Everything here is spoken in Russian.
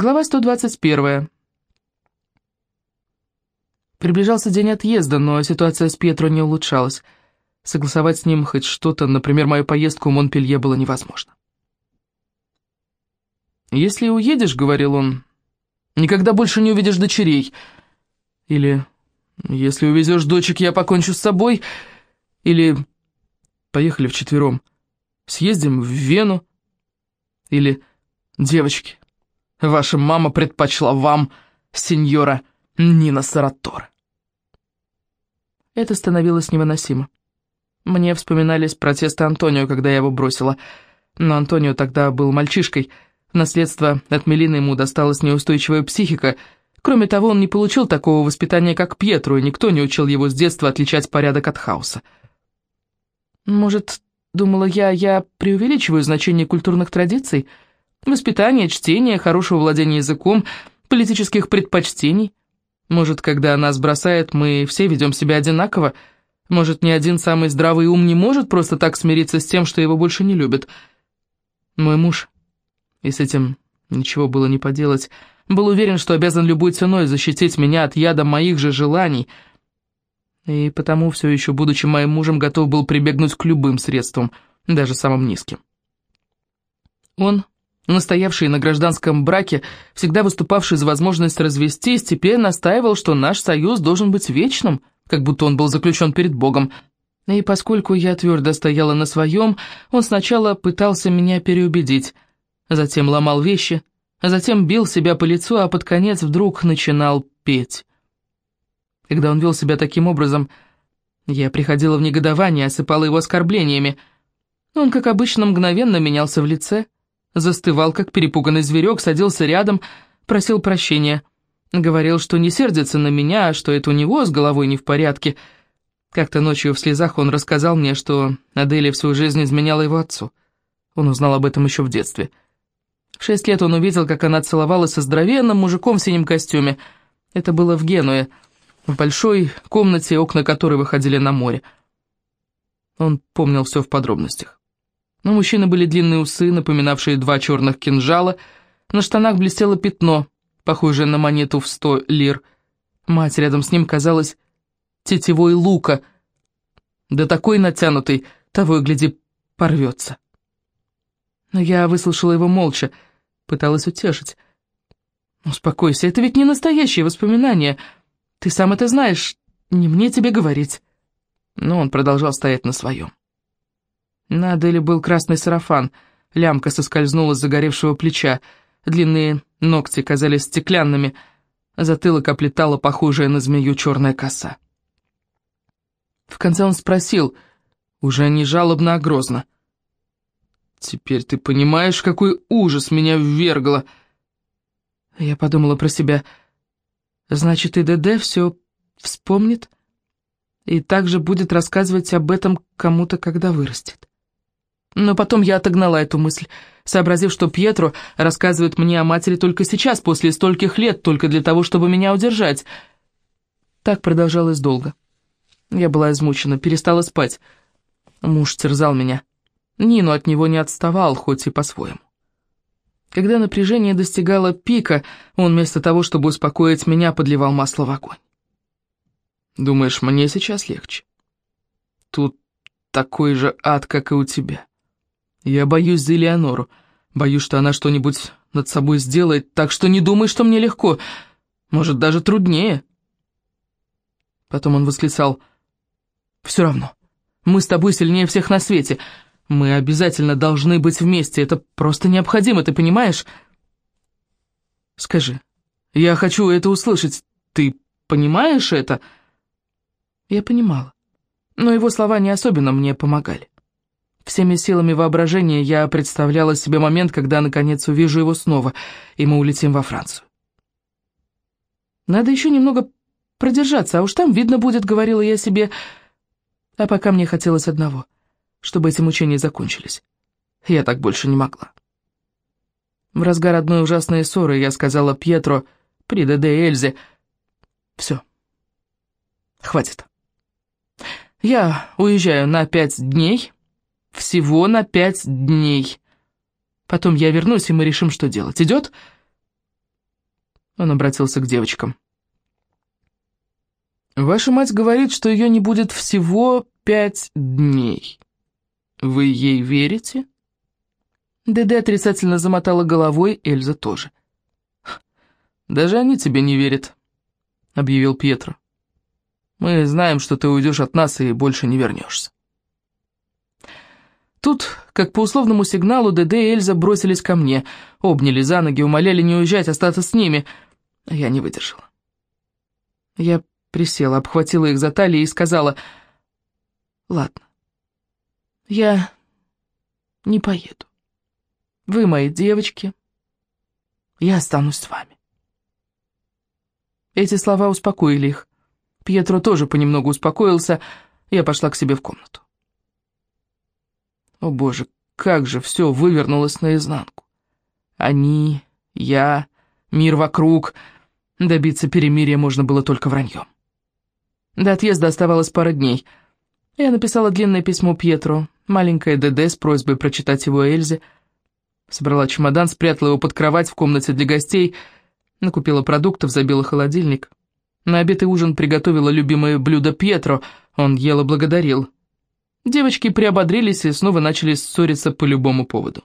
Глава 121. Приближался день отъезда, но ситуация с Пьетро не улучшалась. Согласовать с ним хоть что-то, например, мою поездку в Монпелье, было невозможно. «Если уедешь, — говорил он, — никогда больше не увидишь дочерей. Или, если увезешь дочек, я покончу с собой. Или, поехали вчетвером, съездим в Вену. Или, девочки, ваша мама предпочла вам, сеньора Нина Саратора. Это становилось невыносимо. Мне вспоминались протесты Антонио, когда я его бросила. Но Антонио тогда был мальчишкой. В наследство от Мелины ему досталась неустойчивая психика. Кроме того, он не получил такого воспитания, как Пьетро, и никто не учил его с детства отличать порядок от хаоса. Может, думала я, я преувеличиваю значение культурных традиций? Воспитание, чтение, хорошего владения языком, политических предпочтений? Может, когда нас бросает, мы все ведем себя одинаково? Может, ни один самый здравый ум не может просто так смириться с тем, что его больше не любят? Мой муж, и с этим ничего было не поделать, был уверен, что обязан любой ценой защитить меня от яда моих же желаний, и потому, все еще будучи моим мужем, готов был прибегнуть к любым средствам, даже самым низким. Он настоявший на гражданском браке, всегда выступавший за возможность развестись, теперь настаивал, что наш союз должен быть вечным, как будто он был заключен перед Богом. И поскольку я твердо стояла на своем, он сначала пытался меня переубедить, затем ломал вещи, затем бил себя по лицу, а под конец вдруг начинал петь. Когда он вел себя таким образом, я приходила в негодование, осыпала его оскорблениями. Он, как обычно, мгновенно менялся в лице — Застывал, как перепуганный зверек, садился рядом, просил прощения. Говорил, что не сердится на меня, а что это у него с головой не в порядке. Как-то ночью в слезах он рассказал мне, что Аделия всю жизнь изменяла его отцу. Он узнал об этом еще в детстве. В шесть лет он увидел, как она целовалась со здоровенным мужиком в синем костюме. Это было в Генуе, в большой комнате, окна которой выходили на море. Он помнил все в подробностях. У мужчины были длинные усы, напоминавшие два черных кинжала. На штанах блестело пятно, похожее на монету в сто лир. Мать рядом с ним казалась тетевой лука. Да такой натянутый, того и гляди, порвется. Но я выслушала его молча, пыталась утешить. «Успокойся, это ведь не настоящие воспоминания. Ты сам это знаешь, не мне тебе говорить». Но он продолжал стоять на своем. На Аделе был красный сарафан, лямка соскользнула с загоревшего плеча, длинные ногти казались стеклянными, затылок оплетала похожая на змею черная коса. В конце он спросил, уже не жалобно, а грозно. «Теперь ты понимаешь, какой ужас меня ввергло!» Я подумала про себя. «Значит, и ДД все вспомнит?» и также будет рассказывать об этом кому-то, когда вырастет. Но потом я отогнала эту мысль, сообразив, что Пьетро рассказывает мне о матери только сейчас, после стольких лет, только для того, чтобы меня удержать. Так продолжалось долго. Я была измучена, перестала спать. Муж терзал меня. Нину от него не отставал, хоть и по-своему. Когда напряжение достигало пика, он вместо того, чтобы успокоить меня, подливал масло в огонь. «Думаешь, мне сейчас легче? Тут такой же ад, как и у тебя». Я боюсь за Элеонору. Боюсь, что она что-нибудь над собой сделает, так что не думай, что мне легко. Может, даже труднее. Потом он восклицал. «Все равно. Мы с тобой сильнее всех на свете. Мы обязательно должны быть вместе. Это просто необходимо, ты понимаешь?» «Скажи, я хочу это услышать. Ты понимаешь это?» Я понимала, но его слова не особенно мне помогали. Всеми силами воображения я представляла себе момент, когда наконец увижу его снова, и мы улетим во Францию. Надо еще немного продержаться, а уж там видно будет, говорила я себе. А пока мне хотелось одного, чтобы эти мучения закончились. Я так больше не могла. В разгар одной ужасной ссоры я сказала Пьетро ДД Эльзе, «Все, хватит. Я уезжаю на пять дней». Всего на пять дней. Потом я вернусь, и мы решим, что делать. Идет?» Он обратился к девочкам. «Ваша мать говорит, что ее не будет всего пять дней. Вы ей верите?» ДД отрицательно замотала головой, Эльза тоже. «Даже они тебе не верят», — объявил Пьетро. «Мы знаем, что ты уйдешь от нас и больше не вернешься». Тут, как по условному сигналу, ДД и Эльза бросились ко мне, обняли за ноги, умоляли не уезжать, остаться с ними. Я не выдержала. Я присела, обхватила их за талию и сказала, «Ладно, я не поеду. Вы мои девочки, я останусь с вами». Эти слова успокоили их. Пьетро тоже понемногу успокоился, я пошла к себе в комнату. О боже, как же все вывернулось наизнанку. Они, я, мир вокруг. Добиться перемирия можно было только враньем. До отъезда оставалось пара дней. Я написала длинное письмо Пьетро, маленькое ДД с просьбой прочитать его Эльзе. Собрала чемодан, спрятала его под кровать в комнате для гостей, накупила продуктов, забила холодильник. На обед и ужин приготовила любимое блюдо Пьетро, он ел и благодарил. Девочки приободрились и снова начали ссориться по любому поводу.